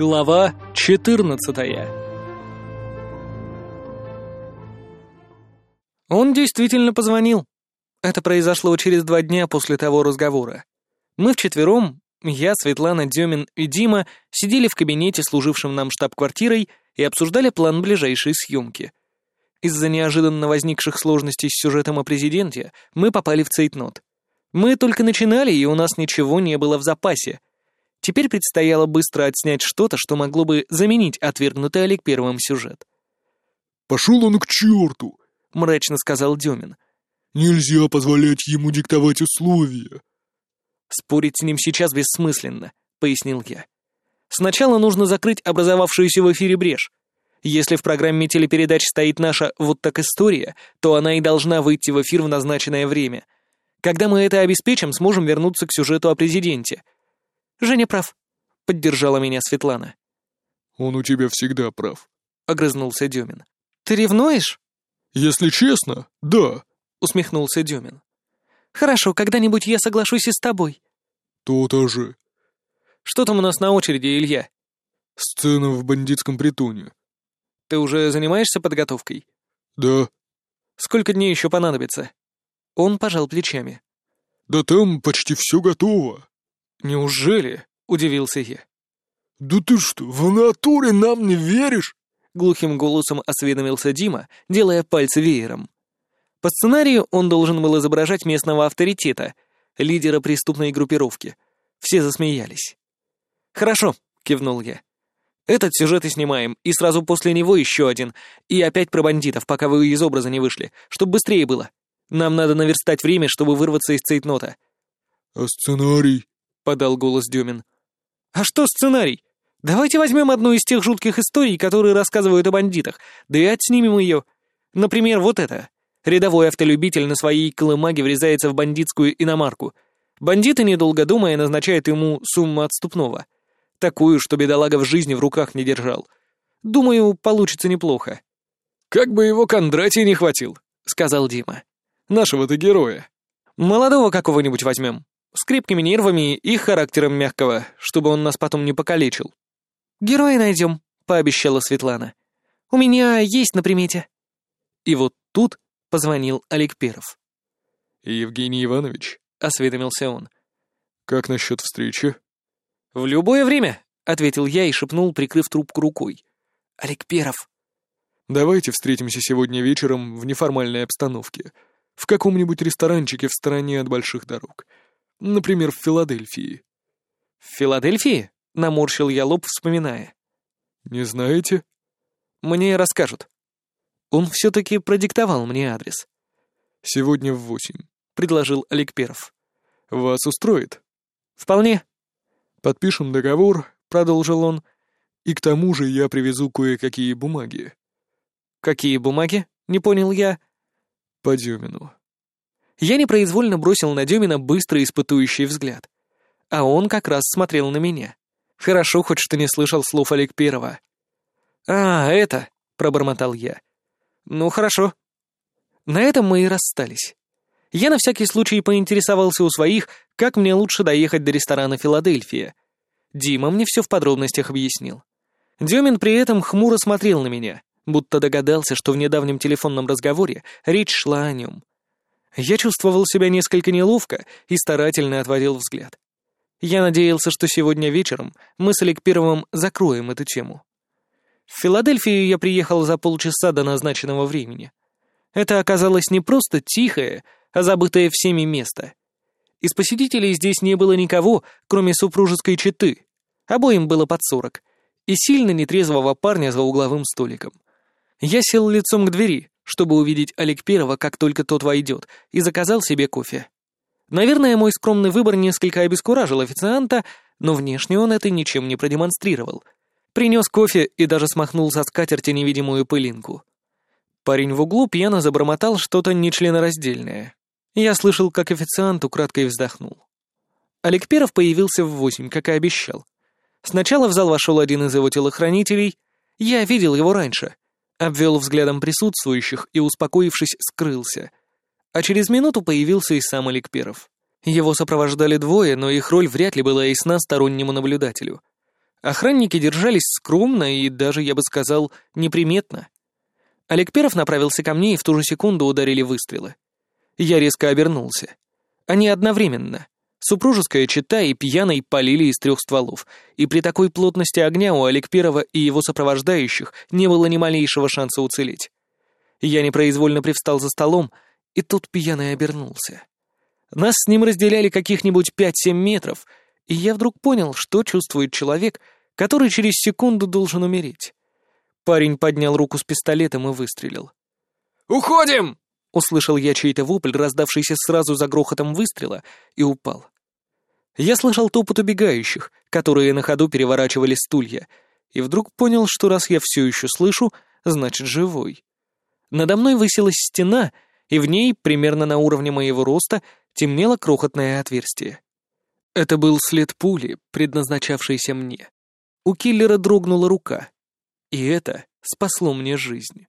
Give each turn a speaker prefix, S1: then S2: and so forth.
S1: Глава 14 Он действительно позвонил. Это произошло через два дня после того разговора. Мы вчетвером, я, Светлана, Демин и Дима, сидели в кабинете, служившем нам штаб-квартирой, и обсуждали план ближайшей съемки. Из-за неожиданно возникших сложностей с сюжетом о президенте мы попали в цейтнот. Мы только начинали, и у нас ничего не было в запасе. Теперь предстояло быстро отснять что-то, что могло бы заменить отвергнутый Олег Первым сюжет.
S2: «Пошел он к черту!»
S1: — мрачно сказал Демин.
S2: «Нельзя позволять ему диктовать условия».
S1: «Спорить с ним сейчас бессмысленно», — пояснил я. «Сначала нужно закрыть образовавшуюся в эфире брешь. Если в программе телепередач стоит наша «Вот так история», то она и должна выйти в эфир в назначенное время. Когда мы это обеспечим, сможем вернуться к сюжету о президенте. Женя прав», — поддержала меня Светлана.
S2: «Он у тебя всегда прав», —
S1: огрызнулся Демин. «Ты ревнуешь?»
S2: «Если честно, да», —
S1: усмехнулся Демин. «Хорошо, когда-нибудь я соглашусь и с тобой».
S2: «То-то же».
S1: «Что там у нас на очереди, Илья?»
S2: «Сцена в бандитском притоне».
S1: «Ты уже занимаешься подготовкой?»
S2: «Да».
S1: «Сколько дней еще понадобится?» Он пожал плечами.
S2: «Да там почти все готово».
S1: «Неужели?» — удивился я.
S2: «Да ты что, в натуре нам не веришь?»
S1: — глухим голосом осведомился Дима, делая пальцы веером. По сценарию он должен был изображать местного авторитета, лидера преступной группировки. Все засмеялись. «Хорошо», — кивнул я. «Этот сюжет и снимаем, и сразу после него еще один, и опять про бандитов, пока вы из образа не вышли, чтобы быстрее было. Нам надо наверстать время, чтобы вырваться из цейтнота».
S2: «А сценарий?»
S1: — подал голос Дюмин. «А что сценарий? Давайте возьмем одну из тех жутких историй, которые рассказывают о бандитах, да и отснимем ее. Например, вот это. Рядовой автолюбитель на своей колымаге врезается в бандитскую иномарку. Бандиты, недолго думая, назначают ему сумму отступного. Такую, что бедолага в жизни в руках не держал. Думаю, получится неплохо. «Как бы его Кондратий не хватил», — сказал Дима. «Нашего-то героя. Молодого какого-нибудь возьмем. С крепкими нервами и характером мягкого, чтобы он нас потом не покалечил. «Героя найдем», — пообещала Светлана. «У меня есть на примете». И вот тут позвонил Олег Перов.
S2: «Евгений Иванович», —
S1: осведомился он.
S2: «Как насчет встречи?»
S1: «В любое время», — ответил я и шепнул, прикрыв трубку рукой. «Олег Перов».
S2: «Давайте встретимся сегодня вечером в неформальной обстановке, в каком-нибудь ресторанчике в стороне от больших дорог. Например, в Филадельфии».
S1: «В Филадельфии?» — наморщил я лоб, вспоминая.
S2: «Не знаете?»
S1: «Мне расскажут». Он все-таки продиктовал мне адрес.
S2: «Сегодня в восемь», —
S1: предложил Олег Перов.
S2: «Вас устроит?»
S1: «Вполне».
S2: «Подпишем договор», — продолжил он. «И к тому же я привезу кое-какие бумаги».
S1: «Какие бумаги?» — не понял я.
S2: «По Демину».
S1: Я непроизвольно бросил на Демина быстрый испытующий взгляд. А он как раз смотрел на меня. Хорошо хоть что не слышал слов Олег Первого. «А, это...» — пробормотал я. «Ну, хорошо». На этом мы и расстались. Я на всякий случай поинтересовался у своих, как мне лучше доехать до ресторана «Филадельфия». Дима мне все в подробностях объяснил. Демин при этом хмуро смотрел на меня, будто догадался, что в недавнем телефонном разговоре речь шла о нем. Я чувствовал себя несколько неловко и старательно отводил взгляд. Я надеялся, что сегодня вечером мы с Олег закроем эту тему. В Филадельфию я приехал за полчаса до назначенного времени. Это оказалось не просто тихое, а забытое всеми место. Из посетителей здесь не было никого, кроме супружеской четы. Обоим было под сорок. И сильно нетрезвого парня за угловым столиком. Я сел лицом к двери, чтобы увидеть Первого, как только тот войдет, и заказал себе кофе. Наверное, мой скромный выбор несколько обескуражил официанта, но внешне он это ничем не продемонстрировал. Принес кофе и даже смахнул со скатерти невидимую пылинку. Парень в углу пьяно забормотал что-то нечленораздельное. Я слышал, как официант украдкой вздохнул. Олег Перов появился в восемь, как и обещал. Сначала в зал вошел один из его телохранителей. Я видел его раньше. Обвел взглядом присутствующих и, успокоившись, скрылся — а через минуту появился и сам Олег Перов. Его сопровождали двое, но их роль вряд ли была ясна стороннему наблюдателю. Охранники держались скромно и даже, я бы сказал, неприметно. Олег Перов направился ко мне, и в ту же секунду ударили выстрелы. Я резко обернулся. Они одновременно. Супружеская чита и пьяный полили из трех стволов, и при такой плотности огня у Олег Перова и его сопровождающих не было ни малейшего шанса уцелеть. Я непроизвольно привстал за столом, и тут пьяный обернулся. Нас с ним разделяли каких-нибудь пять-семь метров, и я вдруг понял, что чувствует человек, который через секунду должен умереть. Парень поднял руку с пистолетом и выстрелил.
S2: «Уходим!»
S1: — услышал я чей-то вопль, раздавшийся сразу за грохотом выстрела, и упал. Я слышал топот убегающих, которые на ходу переворачивали стулья, и вдруг понял, что раз я все еще слышу, значит живой. Надо мной высилась стена, и в ней, примерно на уровне моего роста, темнело крохотное отверстие. Это был след пули, предназначавшейся мне. У киллера дрогнула рука. И это спасло мне жизнь.